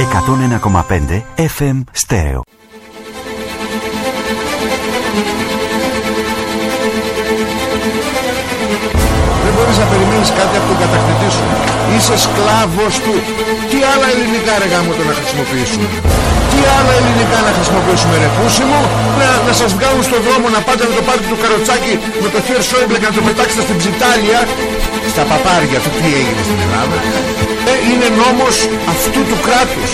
εκατόν ενα κομμάτια FM στερεό μπορείς να περιμένεις κάτι από τον κατακτητή σου. Είσαι σκλάβος του. Τι άλλα ελληνικά ρε γάμο το να χρησιμοποιήσουμε; Τι άλλα ελληνικά να χρησιμοποιήσουμε ρε πούσιμο. Να, να σας βγάλουν στον δρόμο να πάτε με το πάρτι του καροτσάκι με το χέρι Σόιμπλε και να το πετάξετε στην ψιτάλια. Στα παπάρια του τι έγινε στην Ελλάδα; Ε, είναι νόμος αυτού του κράτους.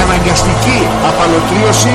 Αναγκαστική απαλωτρίωση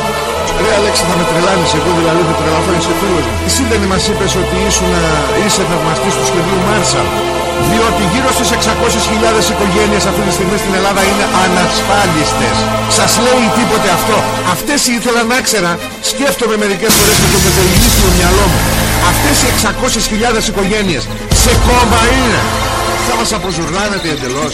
Ρε Αλέξη θα με τρελάνεις εγώ δηλαδή θα τρελαθώ είσαι φίλος μου Εσύ δεν μας είπες ότι ήσουν, είσαι θαυμαστής του σχεδίου Μάρσαλ; Διότι γύρω στις 600.000 οικογένειες αυτή τη στιγμή στην Ελλάδα είναι ανασφάλιστες. Σας λέει τίποτε αυτό. Αυτές ήθελα να ξέρα, σκέφτομαι μερικές φορές με το μετελληνίσιο μυαλό μου. Αυτές οι 600.000 οικογένειες σε κόμμα είναι. Θα μας αποζουρνάνετε εντελώς.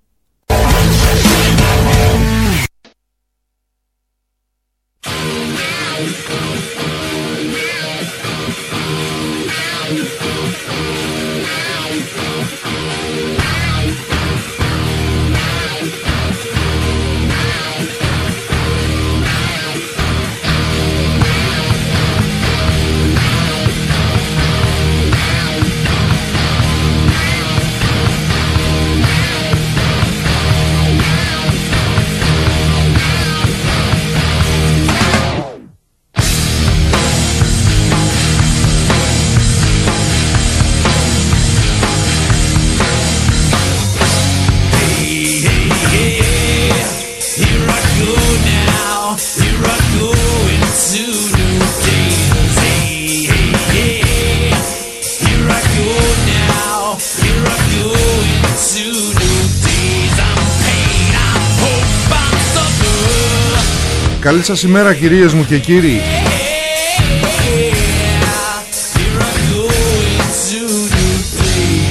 Καλή σας ημέρα κυρίες μου και κύριοι Here I go into new days.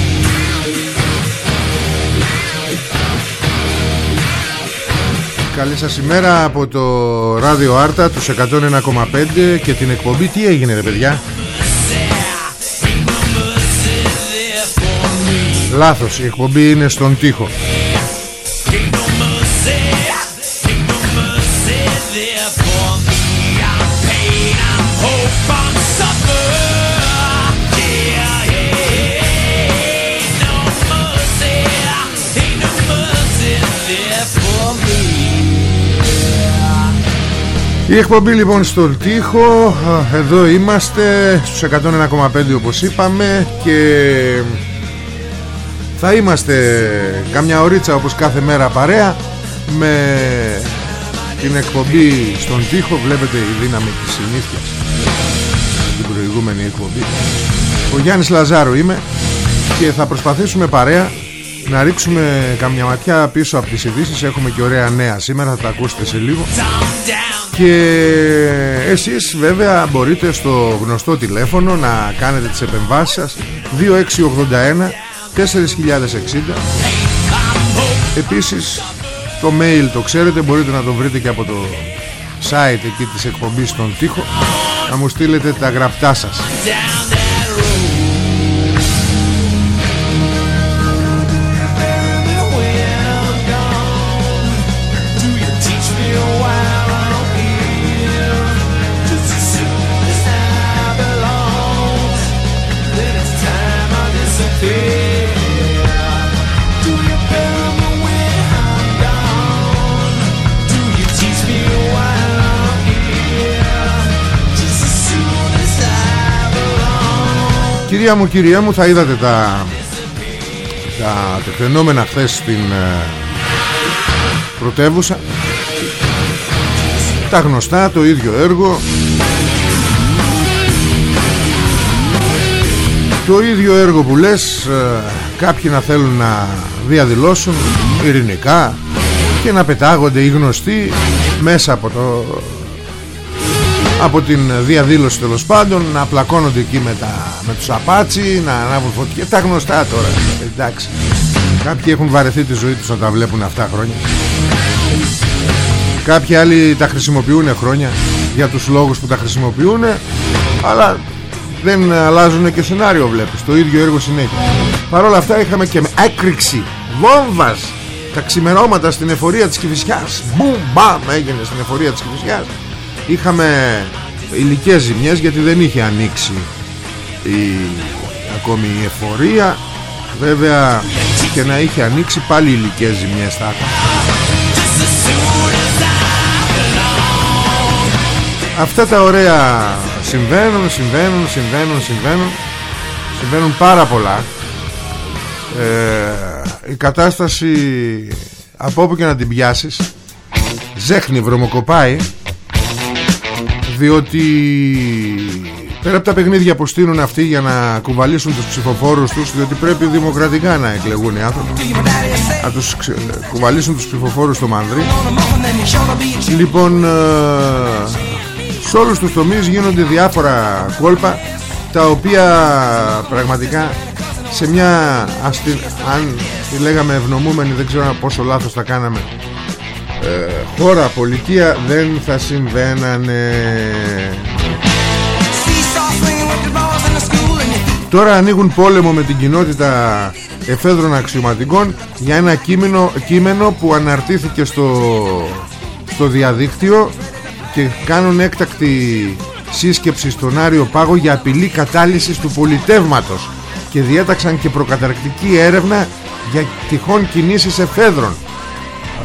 Καλή σας ημέρα από το ράδιο Άρτα τους 101,5 και την εκπομπή Τι έγινε ρε παιδιά; Ain't no mercy there for me. Λάθος η εκπομπή είναι στον τοίχο Η εκπομπή λοιπόν στον τοίχο. Α, Εδώ είμαστε στους 101,5 όπως είπαμε Και θα είμαστε καμιά ωρίτσα όπως κάθε μέρα παρέα Με την εκπομπή στον τοίχο. Βλέπετε η δύναμη της συνήθειας. Την προηγούμενη εκπομπή. Ο Γιάννης Λαζάρου είμαι Και θα προσπαθήσουμε παρέα να ρίξουμε καμιά ματιά πίσω από τις ειδήσεις. Έχουμε και ωραία νέα σήμερα, θα τα ακούσετε σε λίγο. Calm down. Και εσείς βέβαια μπορείτε στο γνωστό τηλέφωνο να κάνετε τις επεμβάσεις σας. 2681 4060 Επίσης το mail το ξέρετε μπορείτε να το βρείτε και από το site εκεί της εκπομπής στον τοίχο. Να μου στείλετε τα γραπτά σας Κυρία μου, κυρία μου θα είδατε τα, τα τεκτενόμενα χθες στην ε, πρωτεύουσα. Τα γνωστά, το ίδιο έργο. Το ίδιο έργο που λες ε, κάποιοι να θέλουν να διαδηλώσουν ειρηνικά και να πετάγονται οι γνωστοί μέσα από το από την διαδήλωση τέλος πάντων να πλακώνονται εκεί με, τα, με τους απάτσι να ανάβουν φωτιά. Τα γνωστά τώρα. Εντάξει. Κάποιοι έχουν βαρεθεί τη ζωή τους να τα βλέπουν αυτά χρόνια. Κάποιοι άλλοι τα χρησιμοποιούν χρόνια για τους λόγους που τα χρησιμοποιούν αλλά δεν αλλάζουν και σενάριο βλέπεις. Το ίδιο έργο συνέχεια. Παρ' όλα αυτά είχαμε και με έκρηξη βόμβας τα ξημερώματα στην εφορία της Κηφισιάς Μπουμ μπαμ έγινε στην εφορία της Κηφισιάς Είχαμε υλικές ζημιές γιατί δεν είχε ανοίξει η, ακόμη η εφορία. Βέβαια και να είχε ανοίξει πάλι υλικές ζημιές θα Αυτά τα ωραία συμβαίνουν, συμβαίνουν, συμβαίνουν, συμβαίνουν. Συμβαίνουν πάρα πολλά. Ε, Η κατάσταση από όπου και να την πιάσεις Ζέχνει, βρωμοκοπάει Διότι Πέρα από τα παιχνίδια που στείλουν αυτοί για να κουβαλήσουν τους ψηφοφόρους τους Διότι πρέπει δημοκρατικά να εκλεγούν οι άνθρωποι Να τους ξε... κουβαλήσουν τους ψηφοφόρους στο Μανδρή Λοιπόν ε, Σε όλους τους τομείς γίνονται διάφορα κόλπα Τα οποία πραγματικά σε μια αστι... αν τη λέγαμε ευνομούμενη δεν ξέρω πόσο λάθος θα κάναμε ε, χώρα, πολιτεία δεν θα συμβαίνανε Τώρα ανοίγουν πόλεμο με την κοινότητα εφέδρων αξιωματικών για ένα κείμενο, κείμενο που αναρτήθηκε στο, στο διαδίκτυο και κάνουν έκτακτη σύσκεψη στον Άριο Πάγο για απειλή κατάλυσης του πολιτεύματος και διέταξαν και προκαταρκτική έρευνα για τυχόν κινήσεις εφέδρων.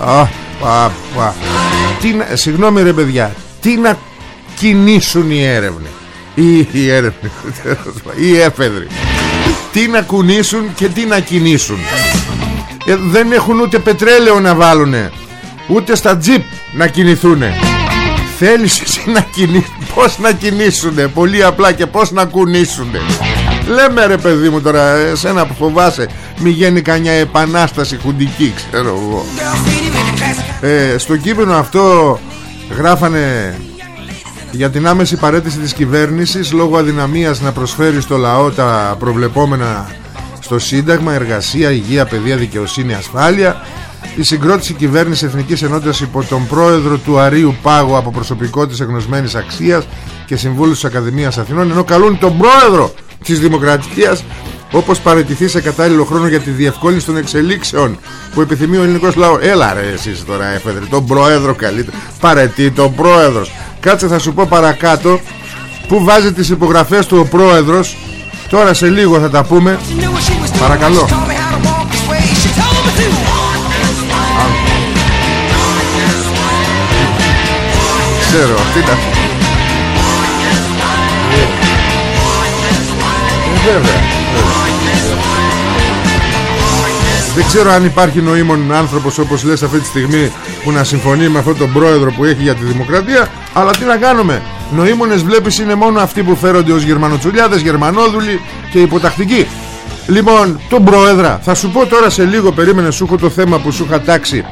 Α, πα, πα. Τι, συγγνώμη ρε παιδιά, τι να κινήσουν οι έρευνες ή οι έρευνες ή οι έφεδροι. Τι να κουνήσουν και τι να κινήσουν. Ε, δεν έχουν ούτε πετρέλαιο να βάλουνε ούτε στα τζιπ να κινηθούνε. Θέλεις εσύ να κινήσεις πως να κινήσουνε πολύ απλά και πως να κουνήσουνε. Λέμε ρε παιδί μου τώρα εσένα που φοβάσαι μη γίνει κανιά επανάσταση χουντική ξέρω εγώ ε, στο κείμενο αυτό γράφανε για την άμεση παρέτηση της κυβέρνησης λόγω αδυναμίας να προσφέρει στο λαό τα προβλεπόμενα στο Σύνταγμα, εργασία, υγεία, παιδεία, δικαιοσύνη, ασφάλεια η συγκρότηση κυβέρνησης Εθνικής Ενότητας υπό τον πρόεδρο του Αρίου Πάγου από προσωπικό της εγνωσμένης αξίας και συμβούλου της Ακαδημίας Αθηνών ενώ καλούν τον πρόεδρο της Δημοκρατίας όπως παραιτηθεί σε κατάλληλο χρόνο για τη διευκόλυνση των εξελίξεων που επιθυμεί ο ελληνικός λαός. Έλα ρε εσείς τώρα έφεδρε τον πρόεδρο καλύτερα παρετεί τον πρόεδρος. Κάτσε θα σου πω παρακάτω Που βάζει τις υπογραφές του ο πρόεδρος. Τώρα σε λίγο θα τα πούμε. Παρακαλώ. Ξέρω αυτή τα ε, Βέβαια δεν ξέρω αν υπάρχει νοήμων άνθρωπος όπως λες αυτή τη στιγμή που να συμφωνεί με αυτόν τον πρόεδρο που έχει για τη δημοκρατία αλλά τι να κάνουμε. Νοήμονες βλέπεις είναι μόνο αυτοί που φέρονται ως γερμανοτσουλιάδες, γερμανόδουλοι και υποτακτικοί. Λοιπόν τον πρόεδρα θα σου πω τώρα σε λίγο περίμενε σου έχω το θέμα που σου είχα τάξει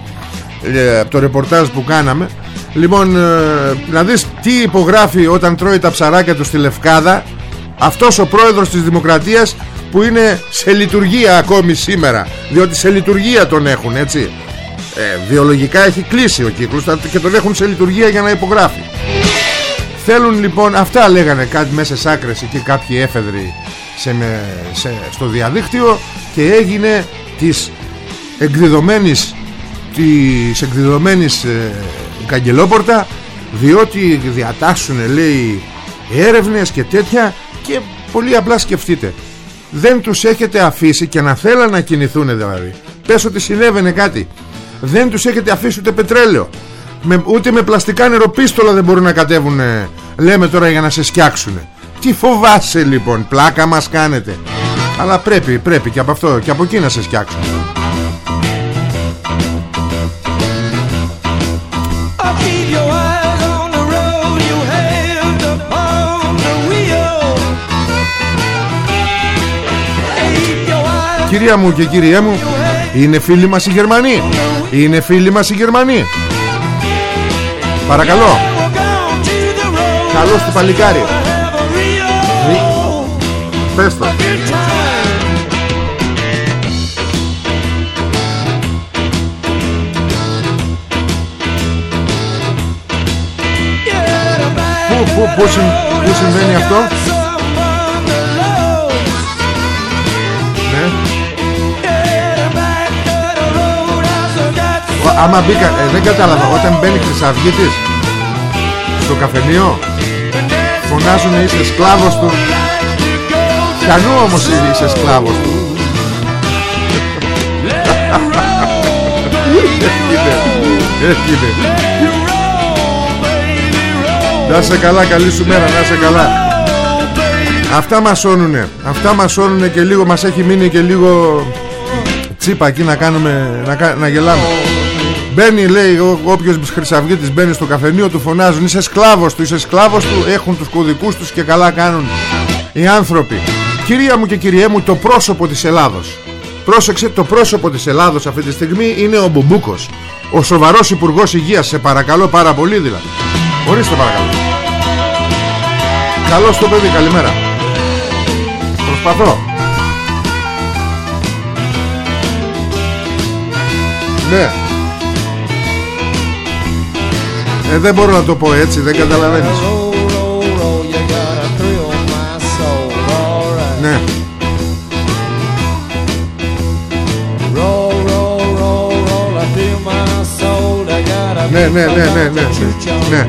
ε, από το ρεπορτάζ που κάναμε. Λοιπόν ε, να δεις τι υπογράφει όταν τρώει τα ψαράκια του στη Λευκάδα αυτός ο πρόεδρος της Δημοκρατίας που είναι σε λειτουργία ακόμη σήμερα διότι σε λειτουργία τον έχουν έτσι. Ε, βιολογικά έχει κλείσει ο κύκλος και τον έχουν σε λειτουργία για να υπογράφει. Θέλουν λοιπόν αυτά λέγανε κάτι μέσα σε άκρες και κάποιοι έφεδροι σε, σε, στο διαδίκτυο και έγινε της εκδεδομένης της εκδεδομένης ε, καγκελόπορτα διότι διατάσσουν λέει έρευνες και τέτοια και πολύ απλά σκεφτείτε δεν τους έχετε αφήσει και να θέλαν να κινηθούν δηλαδή. Πες ότι συνέβαινε κάτι. Δεν τους έχετε αφήσει ούτε πετρέλαιο. Με, ούτε με πλαστικά νεροπίστολα δεν μπορούν να κατέβουν λέμε τώρα για να σε σκιάξουν τι φοβάσαι λοιπόν πλάκα μας κάνετε. Αλλά πρέπει πρέπει και από αυτό και από εκεί να σε σκιάξουν κυρία μου και κυριέ μου Είναι φίλοι μας οι Γερμανοί. Είναι φίλοι μας οι Γερμανοί. Παρακαλώ. Καλώς του παλικάρι. Πες το. Πού, πού, πού, συμ- πού συμβαίνει αυτό; Άμα μπήκα, ε, δεν κατάλαβα Όταν μπαίνει Χρυσαυγίτης Στο καφενείο Φωνάζουν είσαι σκλάβος του. Κανού όμως είσαι σκλάβος του. Έγινε Έγινε Να σε καλά καλή σου μέρα Να σε καλά. Αυτά μας σώνουνε Αυτά μας σώνουνε και λίγο Μας έχει μείνει και λίγο Τσίπα εκεί να κάνουμε Να, κα- να γελάμε Μπαίνει λέει ο- όποιος χρυσαυγίτης μπαίνει στο καφενείο του φωνάζουν Είσαι σκλάβος του, είσαι σκλάβος του Έχουν τους κωδικούς τους και καλά κάνουν Οι άνθρωποι. Κυρία μου και κυριέ μου το πρόσωπο της Ελλάδος Πρόσεξε το πρόσωπο της Ελλάδος αυτή τη στιγμή είναι ο Μπουμπούκος. Ο σοβαρός υπουργός υγείας Σε παρακαλώ πάρα πολύ δηλαδή. Ορίστε παρακαλώ. Καλώς το παιδί καλημέρα. Προσπαθώ. Ναι ε, δεν μπορώ να το πω έτσι, δεν καταλαβαίνεις Ναι, Ναι, ναι, ναι, ναι, ναι, ναι.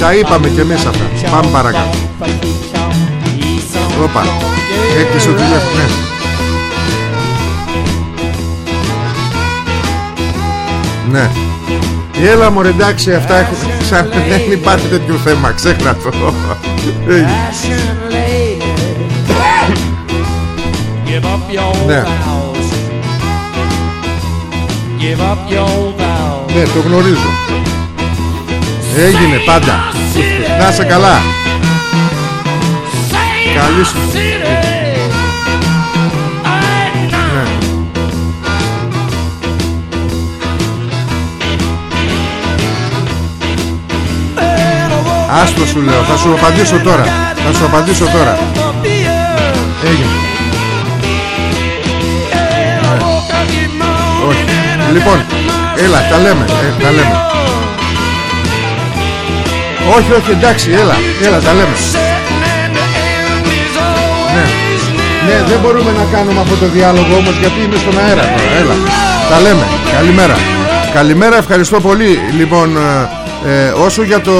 Τα είπαμε κι εμείς αυτά. Πάμε παρακάτω. Όπα. Έκλεισε το τηλέφωνο, ναι. Ναι. Έλα μωρέ εντάξει αυτά έχουν Σαν δεν υπάρχει τέτοιο θέμα Ξέχνα το Έγινε. Give up your Ναι. vows. Give up your vows. Ναι το γνωρίζω Έγινε πάντα Να είσαι καλά Καλή σου Άστο σου λέω Θα σου απαντήσω τώρα Θα σου απαντήσω τώρα. Έγινε. Όχι. Λοιπόν Έλα τα λέμε ε, Τα λέμε. Όχι όχι εντάξει έλα Έλα τα λέμε. Ναι. Ναι δεν μπορούμε να κάνουμε αυτό το διάλογο όμως Γιατί είμαι στον αέρα τώρα Έλα. Τα λέμε. Καλημέρα. Καλημέρα ευχαριστώ πολύ. Λοιπόν ε, ε, όσο για το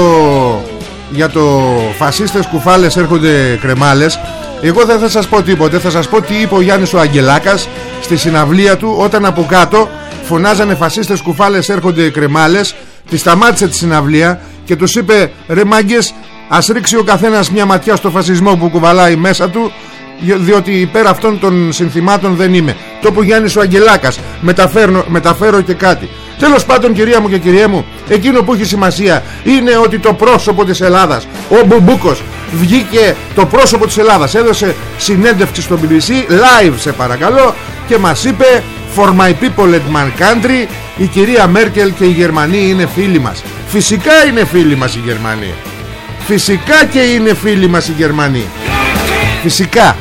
για το φασίστες κουφάλες έρχονται κρεμάλες. Εγώ δεν θα σας πω τίποτε θα σας πω τι είπε ο Γιάννης ο Αγγελάκας στη συναυλία του όταν από κάτω φωνάζανε φασίστες κουφάλες έρχονται κρεμάλες τη σταμάτησε τη συναυλία και τους είπε ρε μάγκες ας ρίξει ο καθένας μια ματιά στο φασισμό που κουβαλάει μέσα του διότι υπέρ αυτών των συνθημάτων δεν είμαι το που Γιάννης ο Αγγελάκας μεταφέρω, μεταφέρω και κάτι Τέλος πάντων κυρία μου και κυριέ μου Εκείνο που έχει σημασία είναι ότι το πρόσωπο της Ελλάδας Ο Μπουμπούκος βγήκε το πρόσωπο της Ελλάδας. Έδωσε συνέντευξη στο BBC Live σε παρακαλώ Και μας είπε For my people at my country Η κυρία Μέρκελ και οι Γερμανοί είναι φίλοι μας Φυσικά είναι φίλοι μας οι Γερμανοί. Φυσικά και είναι φίλοι μας οι Γερμανοί. Φυσικά.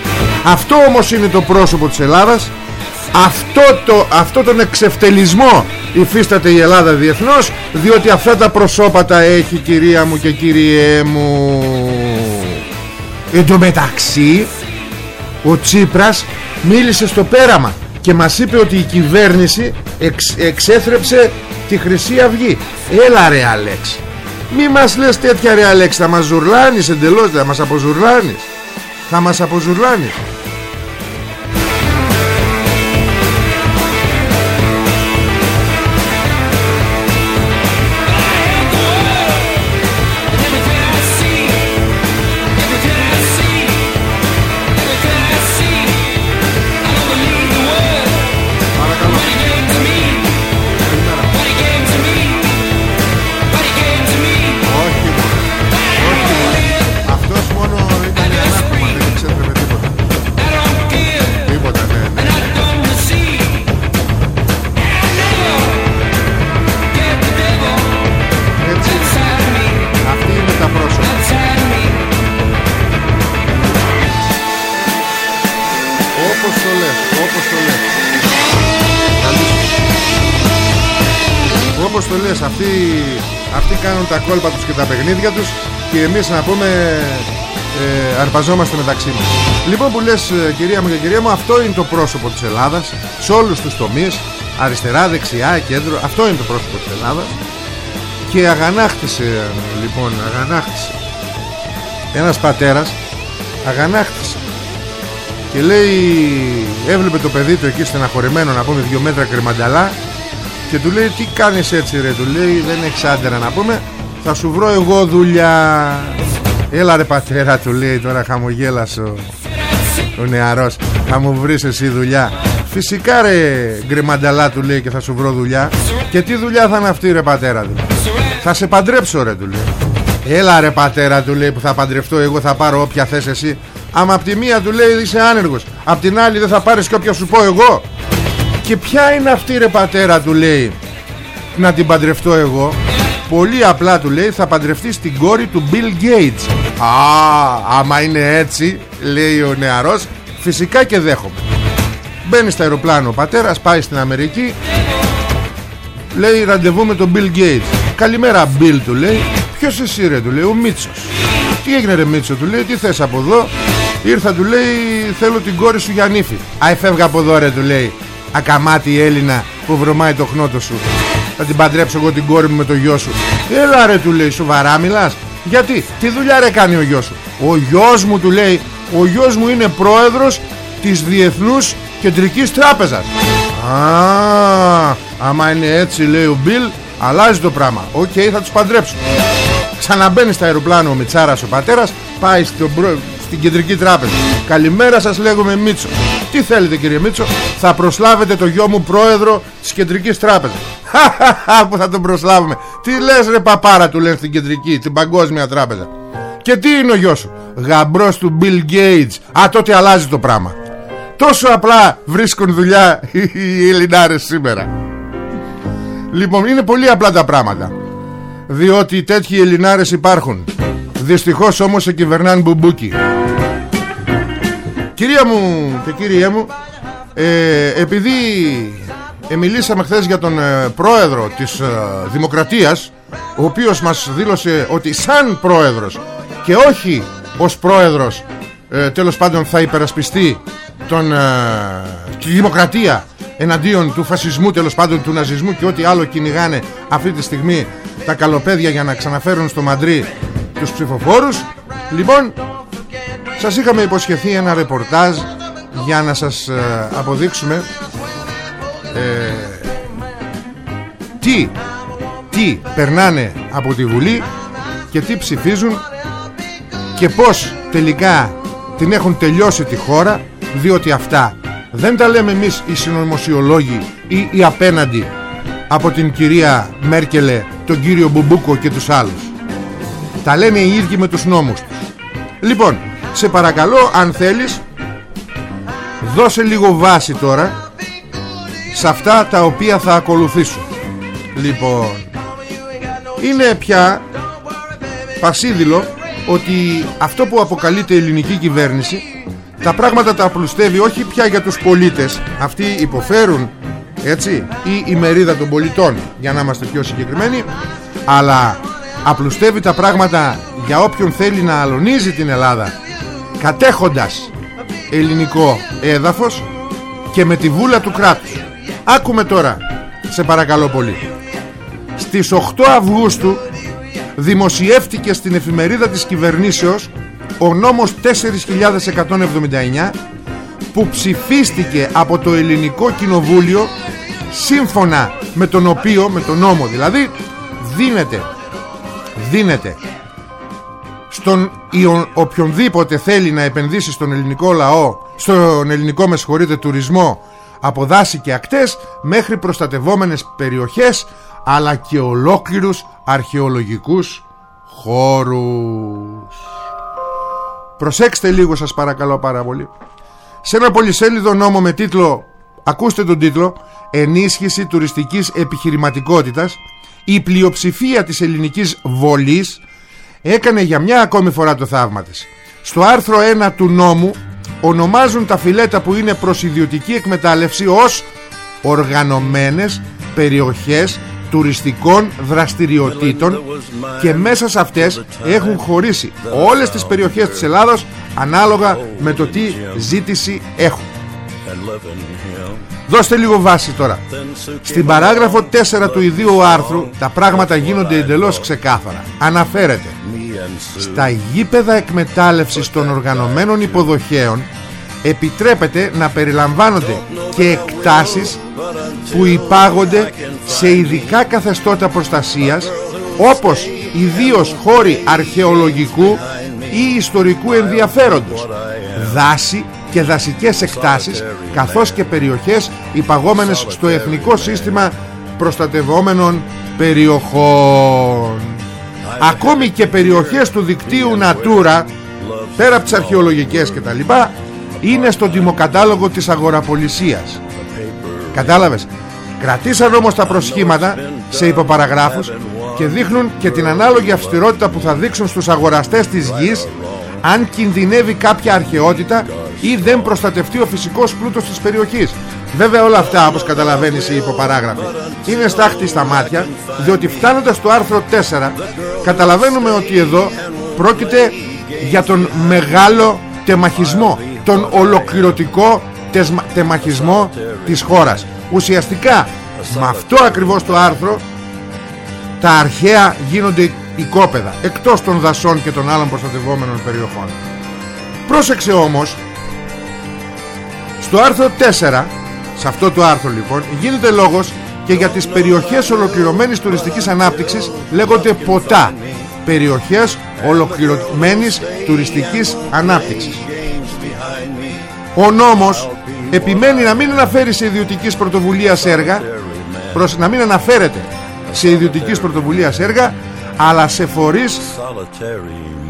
Αυτό όμως είναι το πρόσωπο της Ελλάδας αυτό, το, αυτό τον εξευτελισμό υφίσταται η Ελλάδα διεθνώς διότι αυτά τα προσώπατα έχει κυρία μου και κύριέ μου. Εν τω μεταξύ ο Τσίπρας μίλησε στο πέραμα και μας είπε ότι η κυβέρνηση εξ, εξέθρεψε τη Χρυσή Αυγή. Έλα ρε Αλέξη μη μας λες τέτοια ρε Αλέξη θα μας ζουρλάνεις εντελώς θα μας αποζουρλάνεις. Θα μας αποζουρλάνεις αυτοί, αυτοί κάνουν τα κόλπα τους και τα παιχνίδια τους και εμείς να πούμε ε, αρπαζόμαστε μεταξύ μας. Λοιπόν που λες ε, κυρία μου και κυρία μου αυτό είναι το πρόσωπο της Ελλάδας σε όλους τους τομείς αριστερά, δεξιά, κέντρο αυτό είναι το πρόσωπο της Ελλάδας. Και αγανάκτησε λοιπόν αγανάκτησε ένας πατέρας αγανάκτησε και λέει έβλεπε το παιδί του εκεί στεναχωρημένο να πούμε δύο μέτρα κρεμανταλά και του λέει τι κάνεις έτσι ρε Του λέει δεν έχεις άντερα να πούμε Θα σου βρω εγώ δουλειά Έλα ρε πατέρα του λέει Τώρα χαμογέλασε ο, ο νεαρός. Θα μου βρεις εσύ δουλειά Φυσικά ρε γκρεμανταλά του λέει Και θα σου βρω δουλειά Και τι δουλειά θα είναι αυτή ρε πατέρα του Θα σε παντρέψω ρε του λέει. Έλα ρε πατέρα του λέει που θα παντρευτώ Εγώ θα πάρω όποια θες εσύ Άμα απ' τη μία του λέει είσαι άνεργος. Απ' την άλλη δεν θα πάρεις και όποια σου πω εγώ και ποια είναι αυτή ρε πατέρα του λέει Να την παντρευτώ εγώ. Πολύ απλά του λέει Θα παντρευτείς την κόρη του Bill Gates. Α, άμα είναι έτσι Λέει ο νεαρός Φυσικά και δέχομαι. Μπαίνει στο αεροπλάνο ο πατέρας Πάει στην Αμερική Λέει ραντεβού με τον Bill Gates. Καλημέρα Bill του λέει. Ποιος εσύ ρε του λέει ο Μίτσος. Τι έγινε ρε Μίτσο του λέει Τι θες από εδώ. Ήρθα του λέει θέλω την κόρη σου για νύφη. Α εφεύγα από εδώ ρε του λέει Ακαμάτι Έλληνα που βρωμάει το χνότο σου. Θα την παντρέψω εγώ την κόρη μου με το γιο σου. Έλα ρε του λέει σοβαρά μιλάς. Γιατί τι δουλειά ρε κάνει ο γιος σου; Ο γιος μου του λέει Ο γιος μου είναι πρόεδρος της Διεθνούς Κεντρικής Τράπεζας. Α, άμα είναι έτσι λέει ο Μπιλ Αλλάζει το πράγμα. Οκ θα τους παντρέψω. Ξαναμπαίνει στα αεροπλάνο ο Μιτσάρας ο πατέρας Πάει στο, στην κεντρική τράπεζα. Καλημέρα σας λέγομαι Μίτσο Τι θέλετε κύριε Μίτσο Θα προσλάβετε το γιο μου πρόεδρο της κεντρικής τράπεζας. Που θα τον προσλάβουμε. Τι λες ρε παπάρα του λένε στην κεντρική Την παγκόσμια τράπεζα. Και τι είναι ο γιος σου; Γαμπρός του Bill Gates. Α τότε αλλάζει το πράγμα. Τόσο απλά βρίσκουν δουλειά οι Ελληνάρες σήμερα. Λοιπόν είναι πολύ απλά τα πράγματα. Διότι τέτοιοι Ελληνάρες υπάρχουν. Δυστυχώς όμως σε κυβερνάν μπουμπούκι Κυρία μου και κύριέ μου ε, Επειδή ε, μιλήσαμε χθες για τον ε, πρόεδρο της ε, Δημοκρατίας Ο οποίος μας δήλωσε ότι σαν πρόεδρος Και όχι ως πρόεδρος ε, Τέλος πάντων θα υπερασπιστεί τον, τη δημοκρατία Εναντίον του φασισμού τέλος πάντων του ναζισμού Και ό,τι άλλο κυνηγάνε αυτή τη στιγμή Τα καλοπέδια για να ξαναφέρουν στο Μαντρί τους ψηφοφόρους. Λοιπόν σας είχαμε υποσχεθεί ένα ρεπορτάζ για να σας ε, αποδείξουμε ε, τι, τι περνάνε από τη Βουλή και τι ψηφίζουν και πως τελικά την έχουν τελειώσει τη χώρα διότι αυτά δεν τα λέμε εμείς οι συνωμοσιολόγοι ή οι απέναντι από την κυρία Μέρκελε, τον κύριο Μπουμπούκο και τους άλλους. Τα λένε οι ίδιοι με τους νόμους τους. Λοιπόν σε παρακαλώ αν θέλεις Δώσε λίγο βάση τώρα Σε αυτά τα οποία θα ακολουθήσουν Λοιπόν Είναι πια Πασίδηλο Ότι αυτό που αποκαλείται ελληνική κυβέρνηση Τα πράγματα τα απλουστεύει Όχι πια για τους πολίτες. Αυτοί υποφέρουν έτσι Ή η μερίδα των πολιτών Για να είμαστε πιο συγκεκριμένοι Αλλά απλουστεύει τα πράγματα για όποιον θέλει να αλωνίζει την Ελλάδα κατέχοντας ελληνικό έδαφος και με τη βούλα του κράτους. Άκουμε τώρα σε παρακαλώ πολύ. Στις 8 Αυγούστου δημοσιεύτηκε στην εφημερίδα της κυβερνήσεως ο νόμος 4.179 που ψηφίστηκε από το ελληνικό κοινοβούλιο σύμφωνα με τον οποίο, με τον νόμο δηλαδή δίνεται δίνεται στον οποιονδήποτε θέλει να επενδύσει στον ελληνικό λαό στον ελληνικό με συγχωρείτε τουρισμό από δάση και ακτές μέχρι προστατευόμενες περιοχές αλλά και ολόκληρους αρχαιολογικούς χώρους. Προσέξτε λίγο σας παρακαλώ πάρα πολύ. Σε ένα πολυσέλιδο νόμο με τίτλο ακούστε τον τίτλο ενίσχυση τουριστικής επιχειρηματικότητας η πλειοψηφία της ελληνικής βολής έκανε για μια ακόμη φορά το θαύμα της. Στο άρθρο 1 του νόμου ονομάζουν τα φιλέτα που είναι προς ιδιωτική εκμετάλλευση ως οργανωμένες περιοχές τουριστικών δραστηριοτήτων και μέσα σε αυτές έχουν χωρίσει όλες τις περιοχές της Ελλάδος ανάλογα με το τι ζήτηση έχουν. Δώστε λίγο βάση τώρα. Στην παράγραφο 4 του ιδίου άρθρου τα πράγματα γίνονται εντελώς ξεκάθαρα. Αναφέρεται στα γήπεδα εκμετάλλευσης των οργανωμένων υποδοχέων επιτρέπεται να περιλαμβάνονται και εκτάσεις που υπάγονται σε ειδικά καθεστώτα προστασίας όπως ιδίως χώροι αρχαιολογικού ή ιστορικού ενδιαφέροντος. Δάση και δασικές εκτάσεις καθώς και περιοχές υπαγόμενες στο Εθνικό Σύστημα Προστατευόμενων Περιοχών. Ακόμη και περιοχές του δικτύου Natura πέρα από τις αρχαιολογικές και τα λοιπά είναι στον τιμοκατάλογο της αγοραπολισίας. Κατάλαβες; Κρατήσαν όμως τα προσχήματα σε υποπαραγράφους και δείχνουν και την ανάλογη αυστηρότητα που θα δείξουν στους αγοραστές της γης αν κινδυνεύει κάποια αρχαιότητα ή δεν προστατευτεί ο φυσικός πλούτος της περιοχής. Βέβαια όλα αυτά όπως καταλαβαίνεις η υποπαράγραφη είναι στάχτη στα μάτια διότι φτάνοντας στο άρθρο 4 καταλαβαίνουμε ότι εδώ πρόκειται για τον μεγάλο τεμαχισμό τον ολοκληρωτικό τεμαχισμό της χώρας. Ουσιαστικά με αυτό ακριβώς το άρθρο τα αρχαία γίνονται οικόπεδα εκτός των δασών και των άλλων προστατευόμενων περιοχών. Πρόσεξε όμως στο άρθρο 4 σε αυτό το άρθρο λοιπόν γίνεται λόγος και για τις περιοχές ολοκληρωμένης τουριστικής ανάπτυξης λέγονται ποτά περιοχές ολοκληρωμένης τουριστικής ανάπτυξης. Ο νόμος επιμένει να μην αναφέρει σε ιδιωτικής πρωτοβουλίας έργα προς να μην αναφέρεται σε ιδιωτικής πρωτοβουλίας έργα αλλά σε φορείς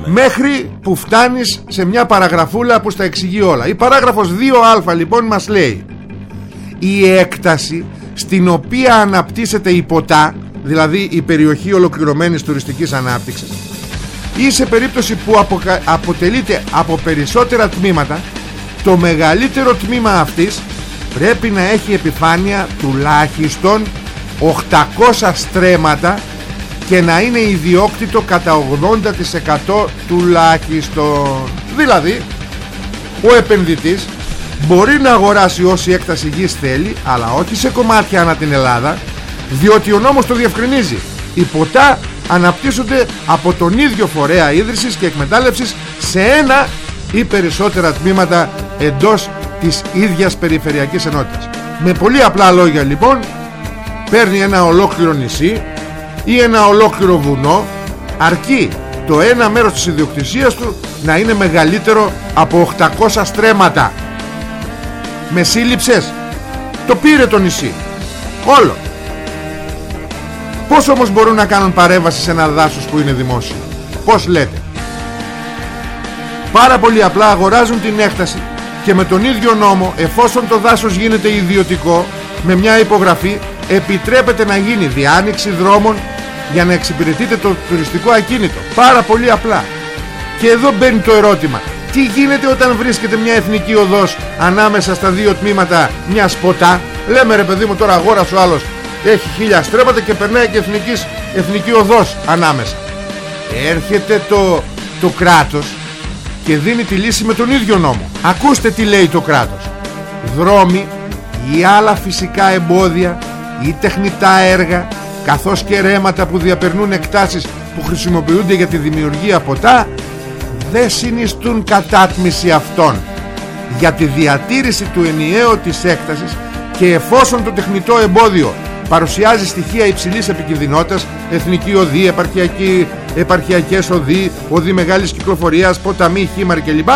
μέχρι που φτάνεις σε μια παραγραφούλα που στα εξηγεί όλα. Η παράγραφος 2α λοιπόν μας λέει η έκταση στην οποία αναπτύσσεται η ποτά δηλαδή η περιοχή ολοκληρωμένης τουριστικής ανάπτυξης ή σε περίπτωση που αποτελείται από περισσότερα τμήματα το μεγαλύτερο τμήμα αυτής πρέπει να έχει επιφάνεια τουλάχιστον 800 στρέμματα και να είναι ιδιόκτητο κατά 80% τουλάχιστον. Δηλαδή ο επενδυτής μπορεί να αγοράσει όση έκταση γης θέλει αλλά όχι σε κομμάτια ανά την Ελλάδα διότι ο νόμος το διευκρινίζει. Οι ποτά αναπτύσσονται από τον ίδιο φορέα ίδρυσης και εκμετάλλευσης σε ένα ή περισσότερα τμήματα εντός της ίδιας περιφερειακής ενότητας. Με πολύ απλά λόγια λοιπόν παίρνει ένα ολόκληρο νησί ή ένα ολόκληρο βουνό αρκεί το ένα μέρος της ιδιοκτησίας του να είναι μεγαλύτερο από 800 στρέμματα. Με σύλληψες το πήρε το νησί. Όλο. Πως όμως μπορούν να κάνουν παρέμβαση σε ένα δάσος που είναι δημόσιο; Πως λέτε; Πάρα πολύ απλά αγοράζουν την έκταση και με τον ίδιο νόμο εφόσον το δάσος γίνεται ιδιωτικό με μια υπογραφή επιτρέπεται να γίνει διάνοιξη δρόμων για να εξυπηρετείτε το τουριστικό ακίνητο. Πάρα πολύ απλά. Και εδώ μπαίνει το ερώτημα. Τι γίνεται όταν βρίσκεται μια εθνική οδός ανάμεσα στα δύο τμήματα μιας σποτά λέμε ρε παιδί μου τώρα αγόρασε ο άλλος. Έχει χίλια στρέμματα και περνάει και εθνικής, εθνική οδός ανάμεσα. Έρχεται το, το κράτος και δίνει τη λύση με τον ίδιο νόμο. Ακούστε τι λέει το κράτος. Δρόμοι ή άλλα φυσικά εμπόδια ή τεχνητά έργα καθώς και ρέματα που διαπερνούν εκτάσεις που χρησιμοποιούνται για τη δημιουργία ποτά δεν συνιστούν κατάτμιση αυτών. Για τη διατήρηση του ενιαίου της έκτασης και εφόσον το τεχνητό εμπόδιο παρουσιάζει στοιχεία υψηλής επικινδυνότητας εθνική οδή, επαρχιακή, επαρχιακές οδοί, οδοί μεγάλης κυκλοφορίας, ποταμοί, χήμαρ κλπ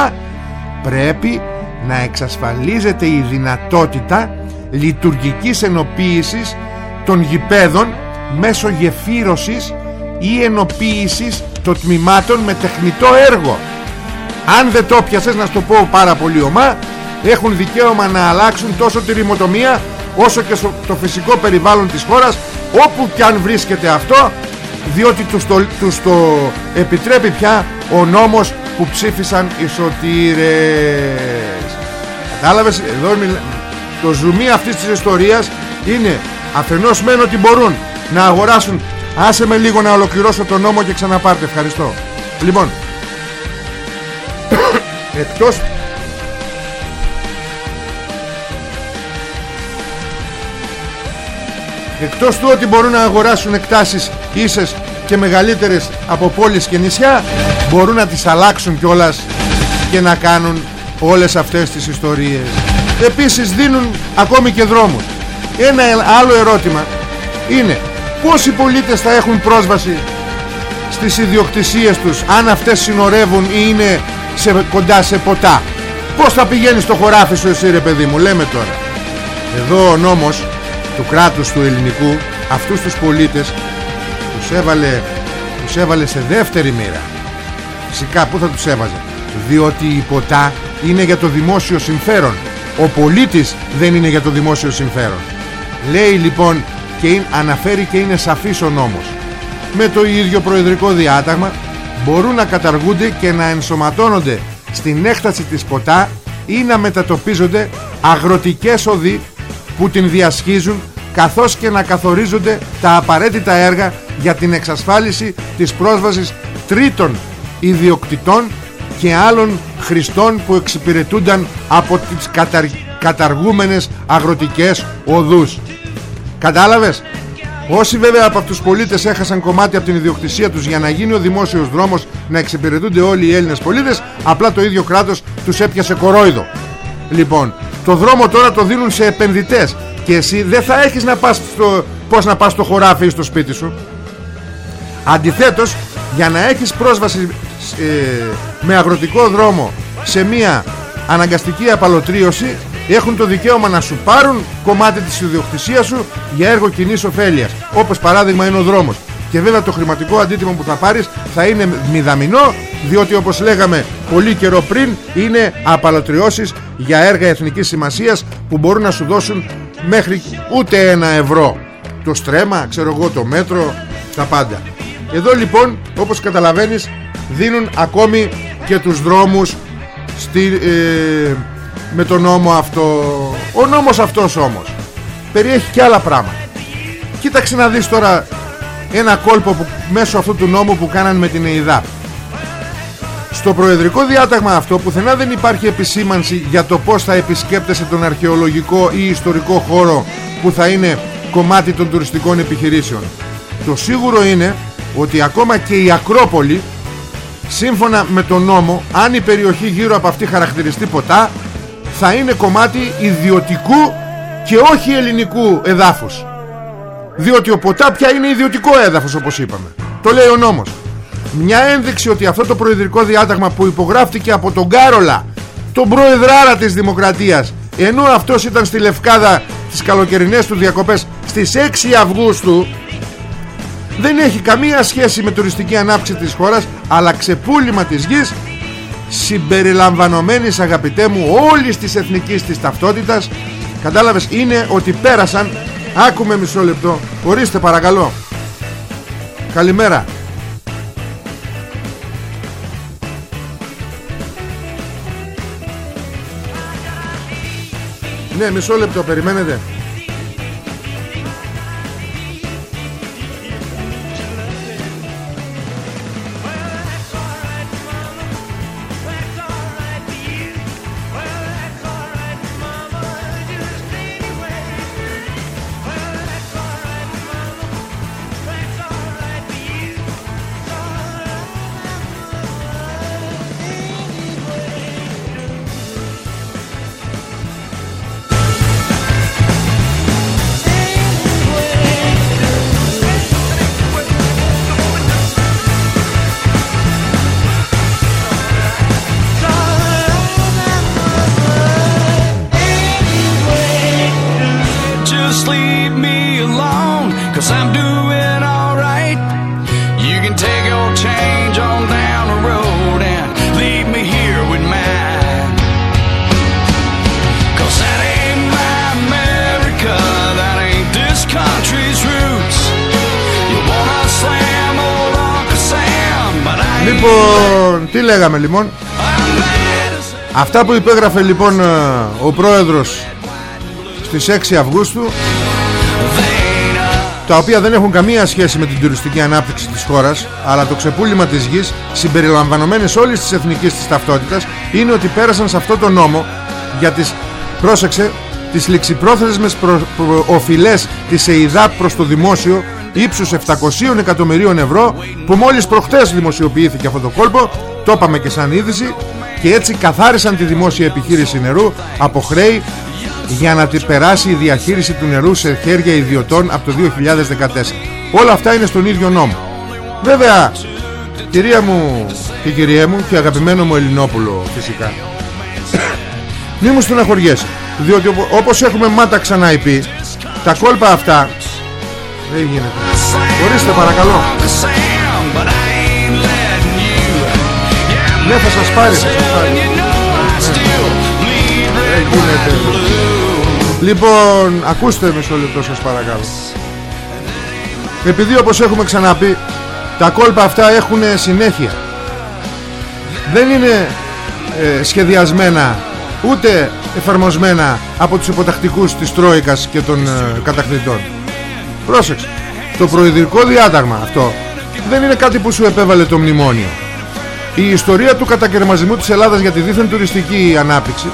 πρέπει να εξασφαλίζεται η δυνατότητα λειτουργικής ενοποίησης των γηπέδων μέσω γεφύρωσης ή ενοποίησης των τμήματων με τεχνητό έργο. Αν δεν το πιασες να σου το πω πάρα πολύ ομά έχουν δικαίωμα να αλλάξουν τόσο τη ρημοτομία όσο και το φυσικό περιβάλλον της χώρας όπου και αν βρίσκεται αυτό διότι τους το, τους το επιτρέπει πια ο νόμος που ψήφισαν οι σωτήρες. Κατάλαβες εδώ το ζουμί αυτής της ιστορίας είναι αφενός μεν ότι μπορούν να αγοράσουν. Άσε με λίγο να ολοκληρώσω τον νόμο και ξαναπάρτε. Ευχαριστώ. Λοιπόν. Εκτός Εκτός του ότι μπορούν να αγοράσουν εκτάσεις ίσες και μεγαλύτερες από πόλεις και νησιά μπορούν να τις αλλάξουν κιόλας και να κάνουν όλες αυτές τις ιστορίες. Επίσης δίνουν ακόμη και δρόμους. Ένα άλλο ερώτημα είναι πόσοι πολίτες θα έχουν πρόσβαση στις ιδιοκτησίες τους αν αυτές συνορεύουν ή είναι σε, κοντά σε ποτά; Πως θα πηγαίνεις στο χωράφι σου εσύ ρε παιδί μου λέμε τώρα. Εδώ ο νόμος του κράτους του ελληνικού αυτούς τους πολίτες τους έβαλε, τους έβαλε σε δεύτερη μοίρα. Φυσικά που θα τους έβαζε; Διότι η ποτά είναι για το δημόσιο συμφέρον. Ο πολίτης δεν είναι για το δημόσιο συμφέρον. Λέει λοιπόν και αναφέρει και είναι σαφής ο νόμος με το ίδιο προεδρικό διάταγμα μπορούν να καταργούνται και να ενσωματώνονται στην έκταση της ποτά ή να μετατοπίζονται αγροτικές οδοί που την διασχίζουν καθώς και να καθορίζονται τα απαραίτητα έργα για την εξασφάλιση της πρόσβασης τρίτων ιδιοκτητών και άλλων χρηστών που εξυπηρετούνταν από τις καταρ... καταργούμενες αγροτικές οδούς. Κατάλαβες; Όσοι βέβαια από τους πολίτες έχασαν κομμάτι από την ιδιοκτησία τους για να γίνει ο δημόσιος δρόμος να εξυπηρετούνται όλοι οι Έλληνες πολίτες απλά το ίδιο κράτος τους έπιασε κορόιδο. Λοιπόν, το δρόμο τώρα το δίνουν σε επενδυτές και εσύ δεν θα έχεις να πας στο, πώς να πας στο χωράφι ή στο σπίτι σου. Αντιθέτως, για να έχεις πρόσβαση ε, με αγροτικό δρόμο σε μια αναγκαστική απαλωτρίωση έχουν το δικαίωμα να σου πάρουν κομμάτι της ιδιοκτησίας σου για έργο κοινή ωφέλειας. Όπως παράδειγμα είναι ο δρόμος. Και βέβαια το χρηματικό αντίτιμο που θα πάρεις θα είναι μηδαμινό διότι όπως λέγαμε πολύ καιρό πριν είναι απαλωτριώσεις για έργα εθνικής σημασίας που μπορούν να σου δώσουν μέχρι ούτε ένα ευρώ. Το στρέμα, ξέρω εγώ το μέτρο τα πάντα. Εδώ λοιπόν όπως καταλαβαίνεις δίνουν ακόμη και τους δρόμους στη, ε, με τον νόμο αυτό. Ο νόμος αυτός όμως περιέχει και άλλα πράγματα. Κοίταξε να δεις τώρα ένα κόλπο που, μέσω αυτού του νόμου που κάναν με την ΕΙΔΑ. Στο προεδρικό διάταγμα αυτό πουθενά δεν υπάρχει επισήμανση για το πως θα επισκέπτεσαι τον αρχαιολογικό ή ιστορικό χώρο που θα είναι κομμάτι των τουριστικών επιχειρήσεων. Το σίγουρο είναι ότι ακόμα και η Ακρόπολη σύμφωνα με τον νόμο αν η περιοχή γύρω από αυτή χαρακτηριστεί ποτά θα είναι κομμάτι ιδιωτικού και όχι ελληνικού εδάφους. Διότι ο ποτά πια είναι ιδιωτικό έδαφος όπως είπαμε. Το λέει ο νόμος. Μια ένδειξη ότι αυτό το προεδρικό διάταγμα που υπογράφτηκε από τον Κάρολα τον προεδράρα της Δημοκρατίας ενώ αυτός ήταν στη Λευκάδα τις καλοκαιρινές του διακοπές στις 6 Αυγούστου δεν έχει καμία σχέση με τουριστική ανάπτυξη της χώρας αλλά ξεπούλημα της γης συμπεριλαμβανομένης αγαπητέ μου όλης της εθνικής της ταυτότητας. Κατάλαβες είναι ότι πέρασαν. Άκουμε μισό λεπτό. Ορίστε παρακαλώ. Καλημέρα. Ναι μισό λεπτό περιμένετε λοιπόν I'm glad to say Αυτά που υπέγραφε λοιπόν ε, ο πρόεδρος στις 6 Αυγούστου they ain't τα οποία δεν έχουν καμία σχέση με την τουριστική ανάπτυξη της χώρας αλλά το ξεπούλημα της γης συμπεριλαμβανομένες όλης της εθνικής της ταυτότητας είναι ότι πέρασαν σε αυτό το νόμο για τις, πρόσεξε, τις ληξιπρόθεσμες προ, προ, οφειλές της ΕΙΔΑΠ προς το δημόσιο ύψους 700 εκατομμυρίων ευρώ που μόλις προχτές δημοσιοποιήθηκε αυτό το κόλπο το είπαμε και σαν είδηση και έτσι καθάρισαν τη δημόσια επιχείρηση νερού από χρέη για να τη περάσει η διαχείριση του νερού σε χέρια ιδιωτών από το 2014. Όλα αυτά είναι στον ίδιο νόμο. Βέβαια, κυρία μου και κυρία μου και αγαπημένο μου Ελληνόπουλο φυσικά, μη μου στεναχωριέσαι, διότι οπο- όπως έχουμε μάτα ξανά πει, τα κόλπα αυτά δεν γίνεται. Ορίστε παρακαλώ. Ναι, θα σας πάρει, θα σας πάρει. Δεν γίνεται. Λοιπόν, ακούστε μισό λεπτό σας παρακαλώ. Επειδή όπως έχουμε ξαναπεί, τα κόλπα αυτά έχουν συνέχεια. Δεν είναι ε, σχεδιασμένα ούτε εφαρμοσμένα από τους υποτακτικούς της Τρόικας και των ε, κατακτητών. Πρόσεξε. Το προεδρικό διάταγμα αυτό δεν είναι κάτι που σου επέβαλε το μνημόνιο. Η ιστορία του κατακαιρμασμού της Ελλάδας για τη δίθεν τουριστική ανάπτυξη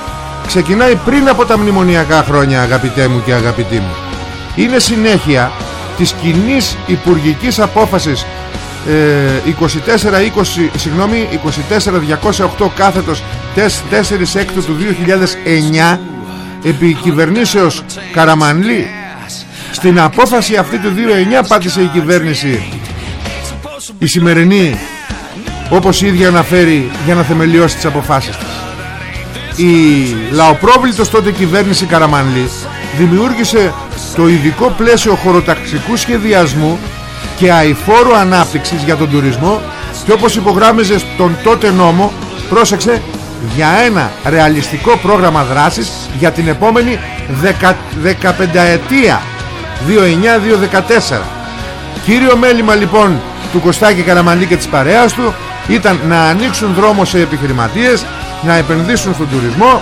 ξεκινάει πριν από τα μνημονιακά χρόνια αγαπητέ μου και αγαπητοί μου. Είναι συνέχεια της κοινή υπουργικής απόφασης ε, 24-20, συγγνώμη, 24-208 κάθετος 4 έκτου του 2009 επί κυβερνήσεως Καραμανλή στην απόφαση αυτή του 2009 πάτησε η κυβέρνηση η σημερινή όπως η ίδια αναφέρει για να θεμελιώσει τις αποφάσεις της. Η λαοπρόβλητος τότε κυβέρνηση Καραμανλή δημιούργησε το ειδικό πλαίσιο χωροταξικού σχεδιασμού και αηφόρου ανάπτυξης για τον τουρισμό και όπως υπογράμμιζε στον τότε νόμο πρόσεξε για ένα ρεαλιστικό πρόγραμμα δράσης για την επόμενη 15 ετία 2009-2014 Κύριο μέλημα λοιπόν του Κωστάκη Καραμανλή και της παρέας του ήταν να ανοίξουν δρόμο σε επιχειρηματίες να επενδύσουν στον τουρισμό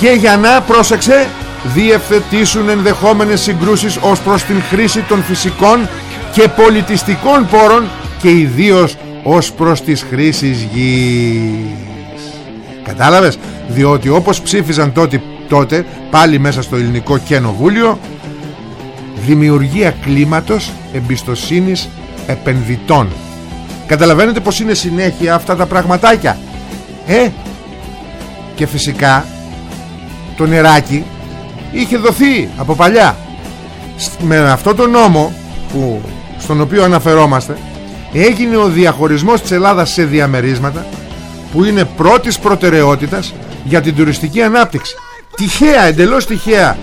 και για να πρόσεξε διευθετήσουν ενδεχόμενες συγκρούσεις ως προς την χρήση των φυσικών και πολιτιστικών πόρων και ιδίως ως προς τις χρήσεις γης. Κατάλαβες, διότι όπως ψήφιζαν τότε, τότε πάλι μέσα στο ελληνικό κοινοβούλιο δημιουργία κλίματος εμπιστοσύνης επενδυτών. Καταλαβαίνετε πως είναι συνέχεια αυτά τα πραγματάκια; Ε, και φυσικά το νεράκι είχε δοθεί από παλιά. Σ- Με αυτό το νόμο που, στον οποίο αναφερόμαστε έγινε ο διαχωρισμός της Ελλάδας σε διαμερίσματα που είναι πρώτης προτεραιότητας για την τουριστική ανάπτυξη. Τυχαία, εντελώς τυχαία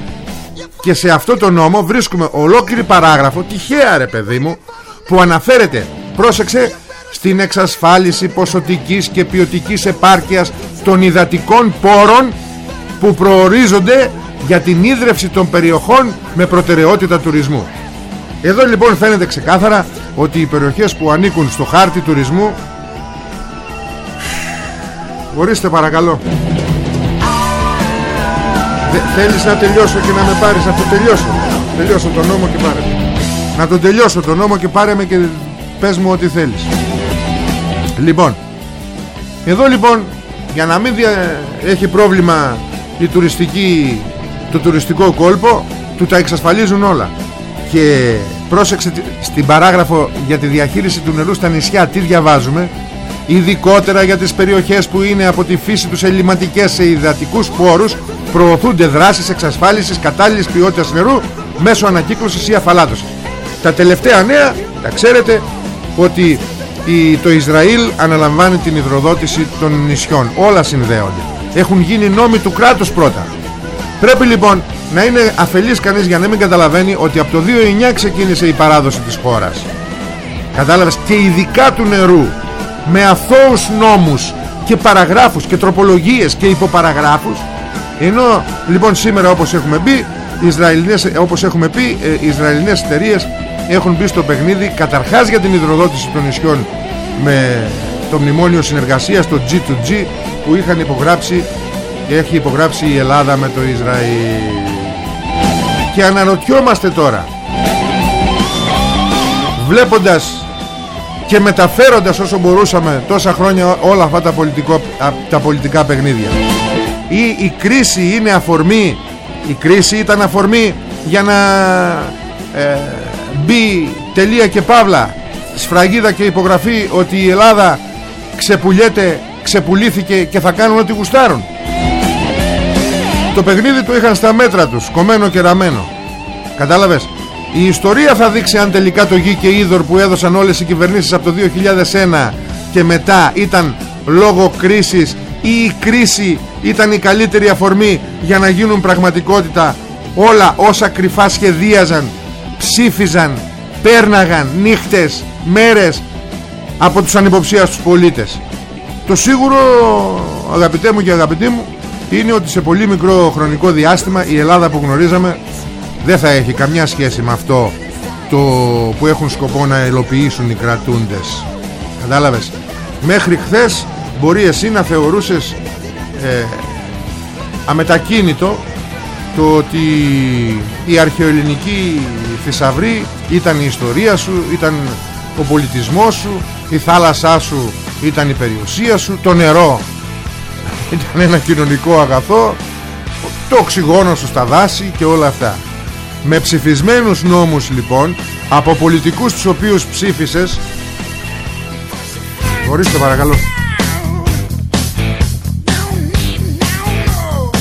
και σε αυτό το νόμο βρίσκουμε ολόκληρη παράγραφο τυχαία ρε παιδί μου που αναφέρεται πρόσεξε στην εξασφάλιση ποσοτικής και ποιοτικής επάρκειας των υδατικών πόρων που προορίζονται για την ίδρυυση των περιοχών με προτεραιότητα τουρισμού. Εδώ λοιπόν φαίνεται ξεκάθαρα ότι οι περιοχές που ανήκουν στο χάρτη τουρισμού Ορίστε παρακαλώ Δε- Θέλεις να τελειώσω και να με πάρεις Αυτό τελειώσω. Τελειώσω τον νόμο και πάρε με. Να τον τελειώσω τον νόμο και πάρε με και πες μου ό,τι θέλεις. Λοιπόν Εδώ λοιπόν Για να μην δια- έχει πρόβλημα η τουριστική, Το τουριστικό κόλπο Του τα εξασφαλίζουν όλα. Και πρόσεξε τι- στην παράγραφο Για τη διαχείριση του νερού στα νησιά Τι διαβάζουμε; Ειδικότερα για τις περιοχές που είναι από τη φύση τους ελληματικές σε υδατικούς πόρους προωθούνται δράσεις εξασφάλισης κατάλληλης ποιότητας νερού μέσω ανακύκλωσης ή αφαλάτωσης. Τα τελευταία νέα, τα ξέρετε, ότι η, το Ισραήλ αναλαμβάνει την υδροδότηση των νησιών. Όλα συνδέονται. Έχουν γίνει νόμοι του κράτους πρώτα. Πρέπει λοιπόν να είναι αφελής κανείς για να μην καταλαβαίνει ότι από το 2009 ξεκίνησε η παράδοση της χώρας. Κατάλαβες; Και ειδικά του νερού με αθώους νόμους και παραγράφους και τροπολογίες και υποπαραγράφους. Ενώ λοιπόν σήμερα όπως έχουμε πει οι Ισραηλινές, όπως έχουμε πει ε, οι Ισραηλινές εταιρείες έχουν μπει στο παιχνίδι καταρχάς για την υδροδότηση των νησιών με το μνημόνιο συνεργασίας το G2G που είχαν υπογράψει έχει υπογράψει η Ελλάδα με το Ισραήλ. Και αναρωτιόμαστε τώρα βλέποντας και μεταφέροντας όσο μπορούσαμε τόσα χρόνια όλα αυτά τα, πολιτικό, α, τα πολιτικά παιχνίδια. Ή η κρίση είναι αφορμή η κρίση ήταν αφορμή για να ε, μπει τελεία και παύλα. Σφραγίδα και υπογραφή ότι η Ελλάδα ξεπουλιέται, ξεπουλήθηκε και θα κάνουν ό,τι γουστάρουν. Το παιχνίδι του είχαν στα μέτρα τους κομμένο και ραμμένο. Κατάλαβες; Η ιστορία θα δείξει αν τελικά το γη και είδωρ που έδωσαν όλες οι κυβερνήσεις από το 2001 και μετά ήταν λόγω κρίσης ή η κρίση ήταν η καλύτερη αφορμή για να γίνουν πραγματικότητα όλα όσα κρυφά σχεδίαζαν, ψήφιζαν, πέρναγαν νύχτες, μέρες από τους ανυποψίαστους πολίτες. Το σίγουρο αγαπητέ μου και αγαπητοί μου είναι ότι σε πολύ μικρό χρονικό διάστημα η Ελλάδα που γνωρίζαμε δεν θα έχει καμιά σχέση με αυτό το που έχουν σκοπό να ελοποιήσουν οι κρατούντες. Κατάλαβες; Μέχρι χθες μπορεί εσύ να θεωρούσες ε, αμετακίνητο το ότι η αρχαιοελληνική θησαυρή ήταν η ιστορία σου ήταν ο πολιτισμός σου η θάλασσά σου ήταν η περιουσία σου το νερό ήταν ένα κοινωνικό αγαθό το οξυγόνο σου στα δάση και όλα αυτά με ψηφισμένους νόμους λοιπόν από πολιτικούς τους οποίους ψήφισες Ορίστε παρακαλώ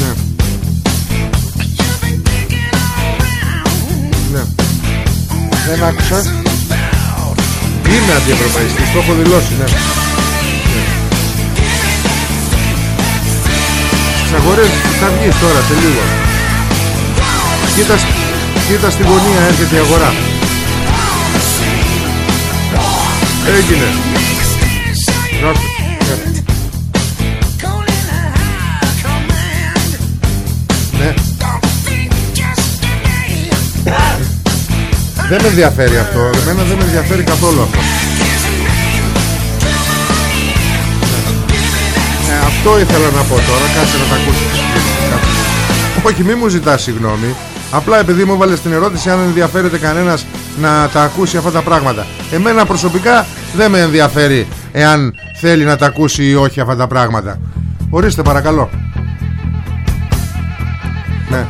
Ναι. Ναι. Δεν άκουσα Είμαι αντιευρωπαϊστής Το έχω δηλώσει ναι. ναι. Στις αγορές θα βγεις τώρα σε λίγο Κοίτας, κοίτα στη γωνία έρχεται η αγορά Έγινε Να σου. Ναι. Ναι. Δεν με ενδιαφέρει αυτό Εμένα δεν με ενδιαφέρει καθόλου αυτό ε, Αυτό ήθελα να πω τώρα Κάτσε να τα ακούσεις Όχι μη μου ζητάς συγγνώμη Απλά επειδή μου έβαλες την ερώτηση αν ενδιαφέρεται κανένας να τα ακούσει αυτά τα πράγματα. Εμένα προσωπικά δεν με ενδιαφέρει εάν θέλει να τα ακούσει ή όχι αυτά τα πράγματα. Ορίστε παρακαλώ. Ναι.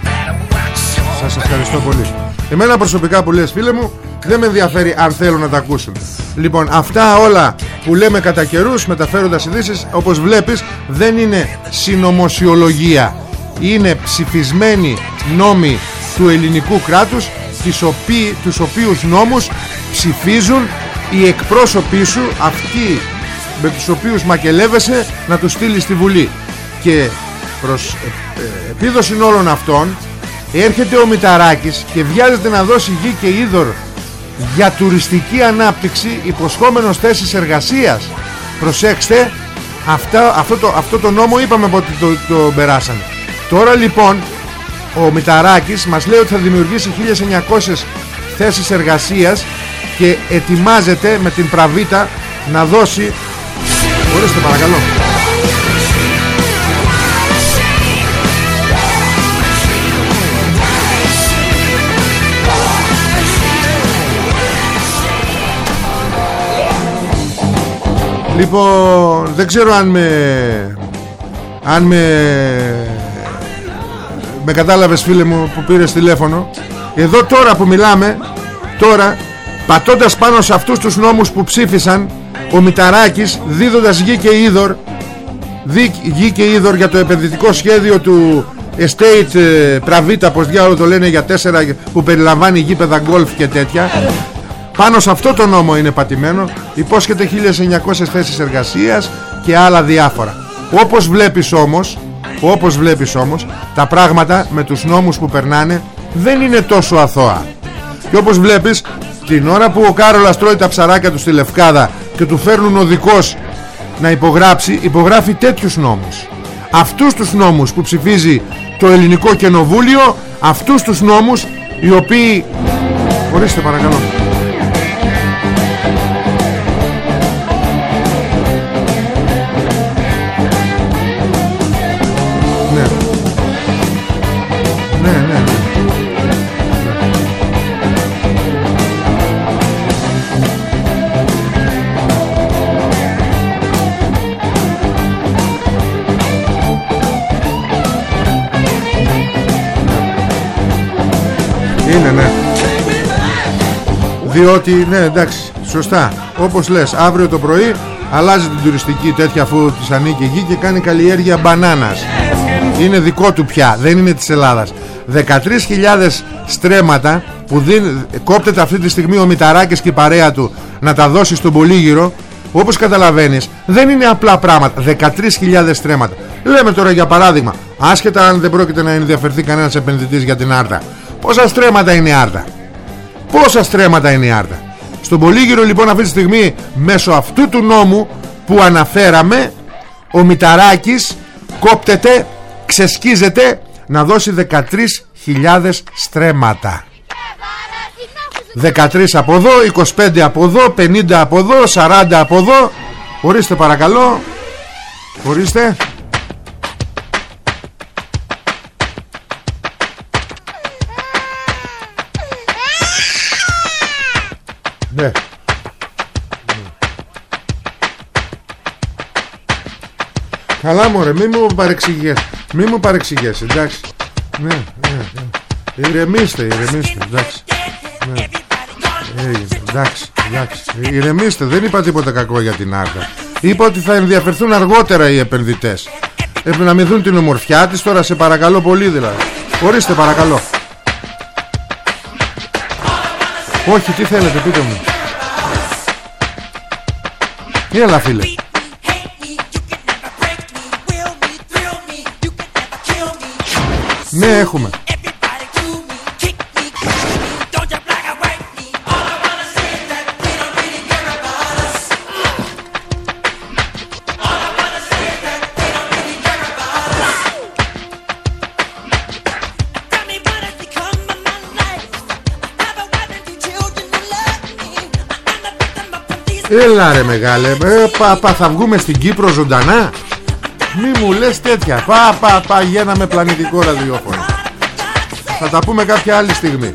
Σας ευχαριστώ πολύ. Εμένα προσωπικά που λες φίλε μου Δεν με ενδιαφέρει αν θέλουν να τα ακούσουν. Λοιπόν αυτά όλα που λέμε κατά καιρούς Μεταφέροντας ειδήσεις, Όπως βλέπεις δεν είναι συνωμοσιολογία. Είναι ψηφισμένοι νόμοι του ελληνικού κράτους τις οποίοι, τους οποίους νόμους ψηφίζουν οι εκπρόσωποι σου αυτοί με τους οποίους μακελεύεσαι να τους στείλεις στη Βουλή. Και προς ε, ε, επίδοση όλων αυτών έρχεται ο Μηταράκης και βιάζεται να δώσει γη και είδωρ για τουριστική ανάπτυξη υποσχόμενος θέσεις εργασίας. Προσέξτε αυτά, αυτό, το, αυτό το νόμο είπαμε ότι το, το περάσανε. Τώρα λοιπόν ο Μηταράκης μας λέει ότι θα δημιουργήσει 1900 θέσεις εργασίας και ετοιμάζεται με την πραβίτα να δώσει. Ορίστε παρακαλώ. Λοιπόν δεν ξέρω αν με αν με με κατάλαβες φίλε μου που πήρες τηλέφωνο. Εδώ τώρα που μιλάμε τώρα πατώντας πάνω σε αυτούς τους νόμους που ψήφισαν ο Μηταράκης δίδοντας γη και είδωρ γη και είδωρ για το επενδυτικό σχέδιο του Estate ε, Pravita πως διάλογο το λένε για τέσσερα που περιλαμβάνει γήπεδα γκολφ και τέτοια. Πάνω σε αυτό το νόμο είναι πατημένο υπόσχεται 1900 θέσεις εργασίας και άλλα διάφορα. Όπως βλέπεις όμως όπως βλέπεις όμως Τα πράγματα με τους νόμους που περνάνε Δεν είναι τόσο αθώα. Και όπως βλέπεις Την ώρα που ο Κάρολας τρώει τα ψαράκια του στη Λευκάδα Και του φέρνουν ο δικός Να υπογράψει Υπογράφει τέτοιους νόμους. Αυτούς τους νόμους που ψηφίζει Το ελληνικό κοινοβούλιο Αυτούς τους νόμους οι οποίοι Ορίστε παρακαλώ Διότι, ναι εντάξει, σωστά. Όπως λες, αύριο το πρωί Αλλάζει την τουριστική τέτοια αφού της ανήκει εκεί Και κάνει καλλιέργεια μπανάνας. Είναι δικό του πια, δεν είναι της Ελλάδας. 13.000 στρέμματα Που δίνει, κόπτεται αυτή τη στιγμή ο Μηταράκης και η παρέα του Να τα δώσει στον Πολύγυρο. Όπως καταλαβαίνεις δεν είναι απλά πράγματα. 13.000 στρέμματα. Λέμε τώρα για παράδειγμα Άσχετα αν δεν πρόκειται να ενδιαφερθεί κανένας επενδυτής για την Άρτα. Πόσα στρέμματα είναι η Άρτα; Πόσα στρέμματα είναι η Άρτα. Στον Πολύγυρο λοιπόν αυτή τη στιγμή Μέσω αυτού του νόμου Που αναφέραμε Ο Μηταράκης κόπτεται Ξεσκίζεται Να δώσει 13.000 στρέμματα. 13 από εδώ 25 από εδώ 50 από εδώ 40 από εδώ. Ορίστε παρακαλώ. Ορίστε Καλά μωρέ, μη μου παρεξηγές Μη μου παρεξηγές, εντάξει. Ναι, ναι, ναι. Ηρεμήστε, ηρεμήστε, εντάξει. Ναι. Έγινε, εντάξει, εντάξει. Ηρεμήστε, δεν είπα τίποτα κακό για την Άρτα Είπα ότι θα ενδιαφερθούν αργότερα οι επενδυτές. Έπρεπε να μην δουν την ομορφιά της Τώρα σε παρακαλώ πολύ δηλαδή. Ορίστε παρακαλώ. Όχι, τι θέλετε, πείτε μου. Έλα φίλε Ναι έχουμε. Έλα ρε μεγάλε. Ε, πα, πα, Θα βγούμε στην Κύπρο ζωντανά Μη μου λες τέτοια. Πα πα πα γίναμε πλανητικό ραδιόφωνο. Θα τα πούμε κάποια άλλη στιγμή.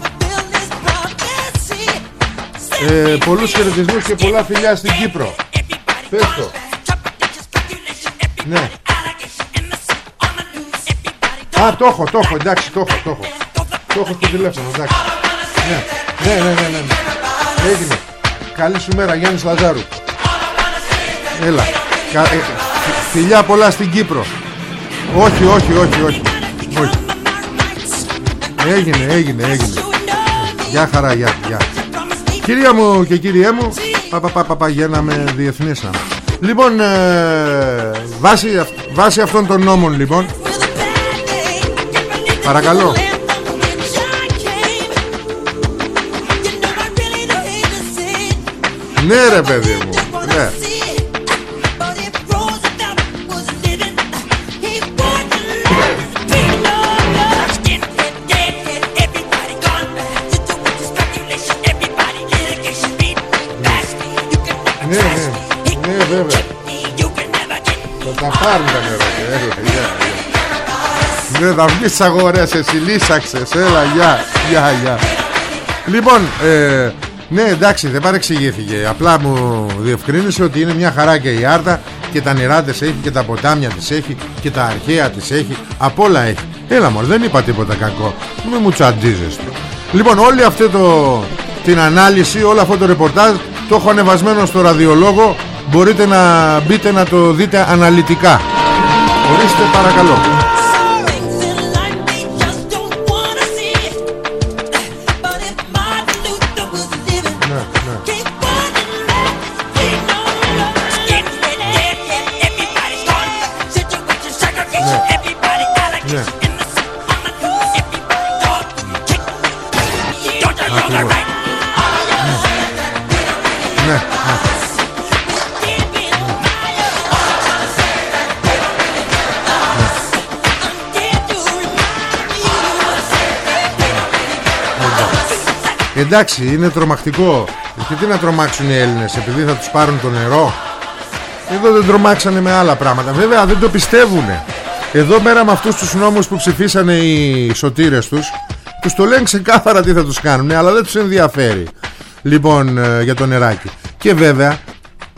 Ε, Πολλούς χαιρετισμούς και πολλά φιλιά στην Κύπρο. Πες το. Ναι. Α το έχω το έχω εντάξει το έχω το έχω. Το έχω στο τηλέφωνο εντάξει. Ναι ναι ναι ναι, ναι. Έγινε. Καλή σου μέρα Γιάννης Λαζάρου. Έλα. Κα... ε, Φιλιά πολλά στην Κύπρο. Όχι όχι όχι όχι. Όχι. Έγινε έγινε έγινε. Γεια χαρά γεια, γεια. Κυρία μου και κύριέ μου Παπα παπα πα, γίναμε διεθνής Λοιπόν ε, βάσει, βάσει αυτών των νόμων λοιπόν Παρακαλώ. Ναι ρε παιδί μου θα βγεις στις αγορές Εσύ λύσαξες. Έλα, γεια, γεια, γεια. Λοιπόν, ε, ναι εντάξει δεν παρεξηγήθηκε. Απλά μου διευκρίνησε ότι είναι μια χαρά και η Άρτα Και τα νερά της έχει και τα ποτάμια της έχει Και τα αρχαία της έχει. Από όλα έχει. Έλα μωρέ δεν είπα τίποτα κακό. Μην μου τσαντίζεστε. Λοιπόν όλη αυτή το, την ανάλυση Όλο αυτό το ρεπορτάζ Το έχω ανεβασμένο στο ραδιολόγο. Μπορείτε να μπείτε να το δείτε αναλυτικά. Ορίστε παρακαλώ Εντάξει είναι τρομακτικό. Και τι να τρομάξουν οι Έλληνες Επειδή θα τους πάρουν το νερό; Εδώ δεν τρομάξανε με άλλα πράγματα. Βέβαια δεν το πιστεύουν Εδώ μέρα με αυτούς τους νόμους που ψηφίσανε Οι σωτήρες τους Τους το λένε ξεκάθαρα τι θα τους κάνουν Αλλά δεν τους ενδιαφέρει. Λοιπόν ε, για το νεράκι. Και βέβαια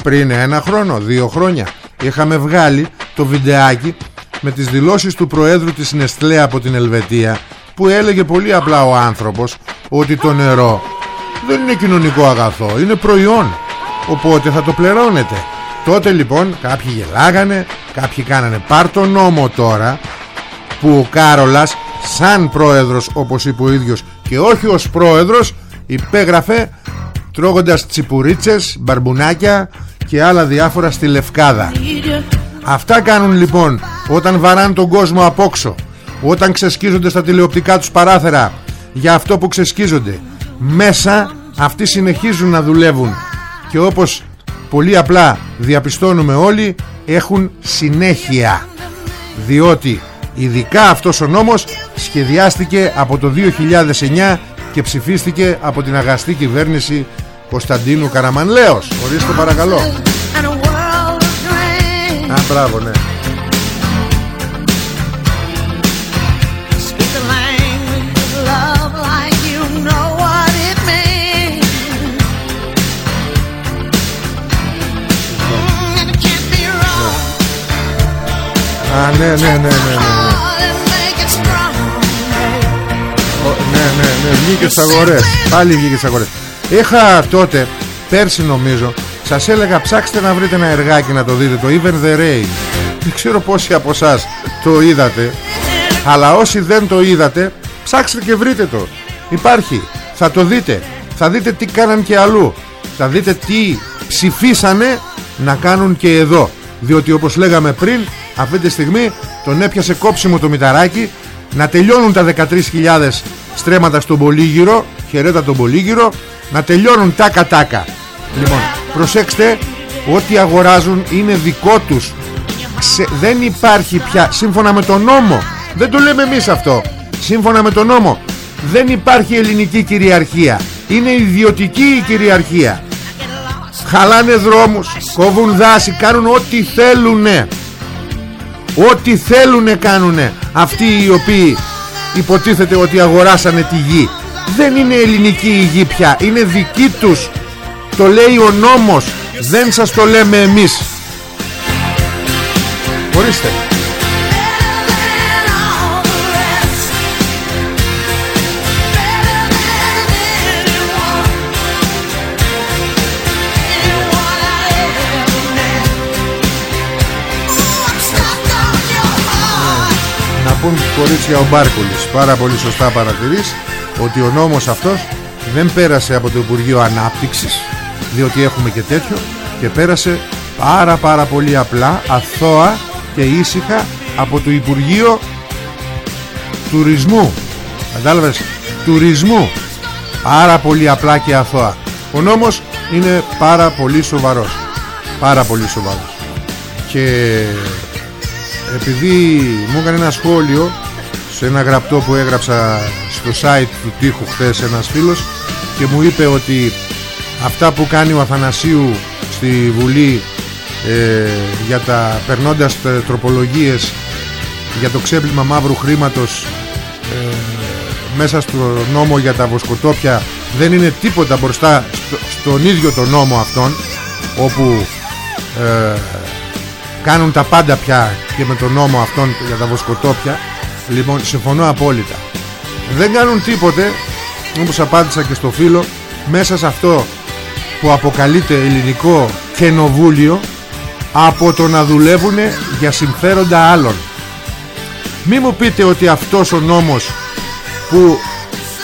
πριν ένα χρόνο Δύο χρόνια Είχαμε βγάλει το βιντεάκι Με τις δηλώσεις του Προέδρου της Νεστλέ από την Ελβετία Που έλεγε πολύ απλά ο άνθρωπος ότι το νερό δεν είναι κοινωνικό αγαθό είναι προϊόν. Οπότε θα το πληρώνετε. Τότε λοιπόν κάποιοι γελάγανε κάποιοι κάνανε πάρ το νόμο τώρα που ο Κάρολας σαν πρόεδρος όπως είπε ο ίδιος και όχι ως πρόεδρος υπέγραφε τρώγοντας τσιπουρίτσες, μπαρμπουνάκια και άλλα διάφορα στη Λευκάδα. Αυτά κάνουν λοιπόν όταν βαράν τον κόσμο απόξω όταν ξεσκίζονται στα τηλεοπτικά τους παράθυρα για αυτό που ξεσκίζονται μέσα αυτοί συνεχίζουν να δουλεύουν και όπως πολύ απλά διαπιστώνουμε όλοι έχουν συνέχεια διότι ειδικά αυτός ο νόμος σχεδιάστηκε από το 2009 και ψηφίστηκε από την αγαστή κυβέρνηση Κωνσταντίνου Καραμανλέος ορίστε παρακαλώ and a world of dreams. Α, μπράβο, ναι. Ναι, ναι, ναι, ναι, ναι. ναι. All and make it strong. Ο- Ναι, ναι, ναι, βγήκες στις αγορές Πάλι βγήκες στις αγορές Είχα τότε, πέρσι νομίζω Σας έλεγα ψάξτε να βρείτε ένα εργάκι να το δείτε Το Even the Rain Δεν ξέρω πόσοι από εσάς το είδατε Αλλά όσοι δεν το είδατε Ψάξτε και βρείτε το Υπάρχει, θα το δείτε Θα δείτε τι κάναν και αλλού Θα δείτε τι ψηφίσανε Να κάνουν και εδώ Διότι όπως λέγαμε πριν Αυτή τη στιγμή τον έπιασε κόψιμο το μηταράκι. Να τελειώνουν τα 13.000 στρέμματα στον Πολύγυρο. Χαιρέτα τον Πολύγυρο. Να τελειώνουν τάκα τάκα λοιπόν προσέξτε ό,τι αγοράζουν είναι δικό τους. Ξε- δεν υπάρχει πια σύμφωνα με τον νόμο δεν το λέμε εμείς αυτό σύμφωνα με τον νόμο δεν υπάρχει ελληνική κυριαρχία. Είναι ιδιωτική η κυριαρχία. Χαλάνε δρόμους κόβουν δάση κάνουν ό,τι θέλουνε Ό,τι θέλουνε κάνουνε. Αυτοί οι οποίοι υποτίθεται ότι αγοράσανε τη γη. Δεν είναι ελληνική η γη πια Είναι δική τους. Το λέει ο νόμος. Δεν σας το λέμε εμείς. Ορίστε heart. Να πούν κορίτσια ο Μπάρκουλης Πάρα πολύ σωστά παρατηρείς Ότι ο νόμος αυτός δεν πέρασε από το Υπουργείο Ανάπτυξης Διότι έχουμε και τέτοιο Και πέρασε πάρα πάρα πολύ απλά Αθώα και ήσυχα Από το Υπουργείο Τουρισμού. Κατάλαβες; Τουρισμού. Πάρα πολύ απλά και αθώα. Ο νόμος είναι πάρα πολύ σοβαρός. Πάρα πολύ σοβαρός. Και επειδή μου έκανε ένα σχόλιο σε ένα γραπτό που έγραψα στο site του τείχου χθες ένας φίλος και μου είπε ότι αυτά που κάνει ο Αθανασίου στη Βουλή ε, για τα περνώντας τε- τροπολογίες για το ξέπλυμα μαύρου χρήματος ε, μέσα στο νόμο για τα βοσκοτόπια δεν είναι τίποτα μπροστά στο- στον ίδιο τον νόμο αυτόν όπου ε, κάνουν τα πάντα πια και με τον νόμο αυτόν για τα βοσκοτόπια. Λοιπόν συμφωνώ απόλυτα. Δεν κάνουν τίποτε όπως απάντησα και στο φίλο μέσα σε αυτό που αποκαλείται ελληνικό κενοβούλιο από το να δουλεύουν για συμφέροντα άλλων. Μη μου πείτε ότι αυτός ο νόμος που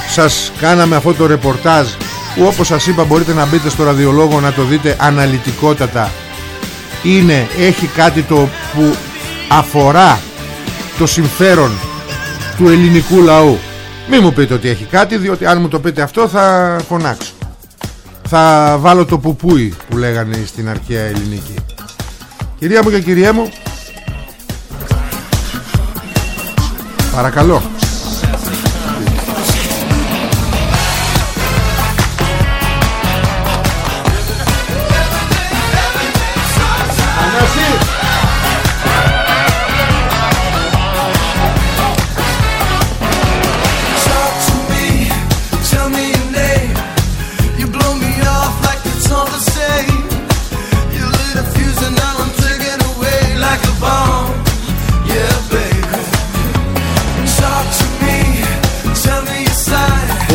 σας κάναμε αυτό το ρεπορτάζ που όπως σας είπα μπορείτε να μπείτε στο ραδιολόγο να το δείτε αναλυτικότατα είναι, έχει κάτι το που αφορά το συμφέρον του ελληνικού λαού. Μη μου πείτε ότι έχει κάτι διότι αν μου το πείτε αυτό θα φωνάξω. Θα βάλω το πουπούι που λέγανε στην αρχαία ελληνική. Κυρία μου και κυρία μου παρακαλώ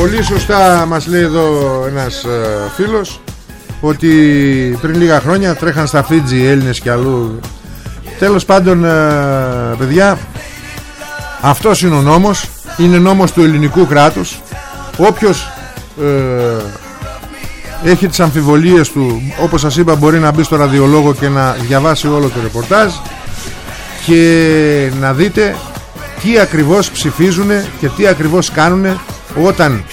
Πολύ σωστά μας λέει εδώ ένας ε, φίλος ότι πριν λίγα χρόνια τρέχαν στα Φίτζι οι Έλληνες και αλλού. Τέλος πάντων ε, παιδιά αυτός είναι ο νόμος είναι νόμος του ελληνικού κράτους όποιος ε, έχει τις αμφιβολίες του όπως σας είπα μπορεί να μπει στο ραδιολόγο και να διαβάσει όλο το ρεπορτάζ και να δείτε τι ακριβώς ψηφίζουν και τι ακριβώς κάνουν όταν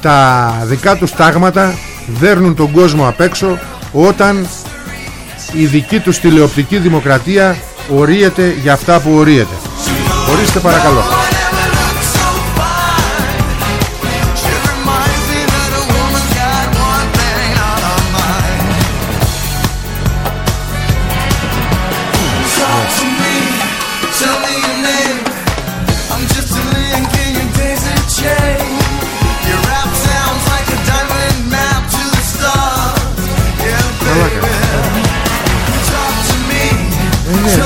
τα δικά τους τάγματα δέρνουν τον κόσμο απ' έξω όταν η δική τους τηλεοπτική δημοκρατία ορίεται για αυτά που ορίεται. Ορίστε παρακαλώ.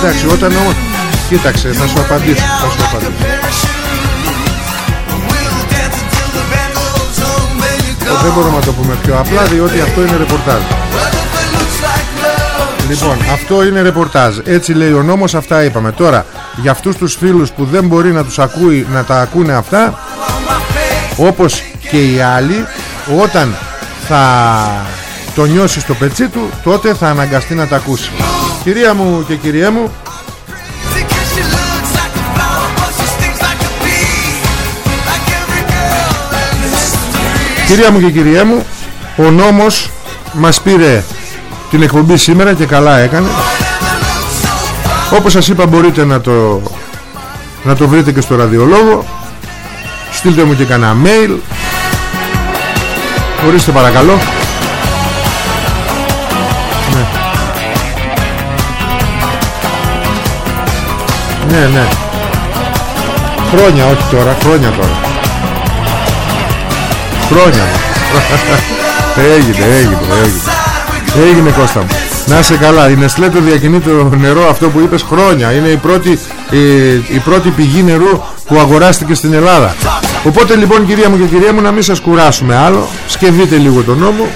Εντάξει, όταν όμως... Κοίταξε, θα σου απαντήσω, θα σου απαντήσω. Δεν μπορούμε να το πούμε πιο απλά διότι αυτό είναι ρεπορτάζ. Λοιπόν, αυτό είναι ρεπορτάζ. Έτσι λέει ο νόμος, αυτά είπαμε. Τώρα, για αυτούς τους φίλους που δεν μπορεί να τους ακούει, να τα ακούνε αυτά, όπως και οι άλλοι, όταν θα το νιώσεις στο πετσί του, τότε θα αναγκαστεί να τα ακούσει. Κυρία μου και κυριέ μου, Κυρία μου και κυριέ μου Ο νόμος μας πήρε την εκπομπή σήμερα και καλά έκανε. Όπως σας είπα μπορείτε να το Να το βρείτε και στο ραδιολόγο. Στείλτε μου και κανένα mail. Ορίστε παρακαλώ Ναι ναι. Χρόνια όχι τώρα Χρόνια τώρα. Χρόνια. Έγινε έγινε έγινε. Έγινε Κώστα μου. Να σε καλά. Η Νεστλέ το διακινεί το νερό αυτό που είπες χρόνια. Είναι η πρώτη, η, η πρώτη πηγή νερού που αγοράστηκε στην Ελλάδα. Οπότε λοιπόν κυρία μου και κυρία μου να μην σας κουράσουμε άλλο. Σκεφτείτε λίγο τον νόμο.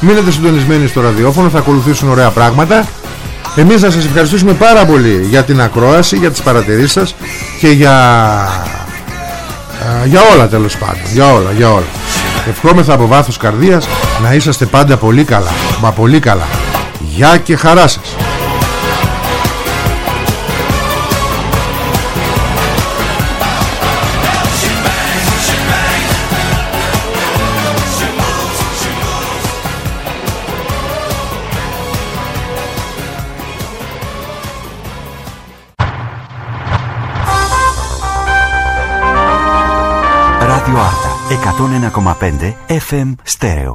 Μείνετε συντονισμένοι στο ραδιόφωνο. Θα ακολουθήσουν ωραία πράγματα Εμείς θα σας ευχαριστήσουμε πάρα πολύ Για την ακρόαση, για τις παρατηρήσεις σας Και για για όλα τέλος πάντων. Για όλα, για όλα. Ευχόμεθα από βάθος καρδίας να είσαστε πάντα πολύ καλά. Μα πολύ καλά. Γεια και χαρά σας Radio Arta 101,5 FM Stereo.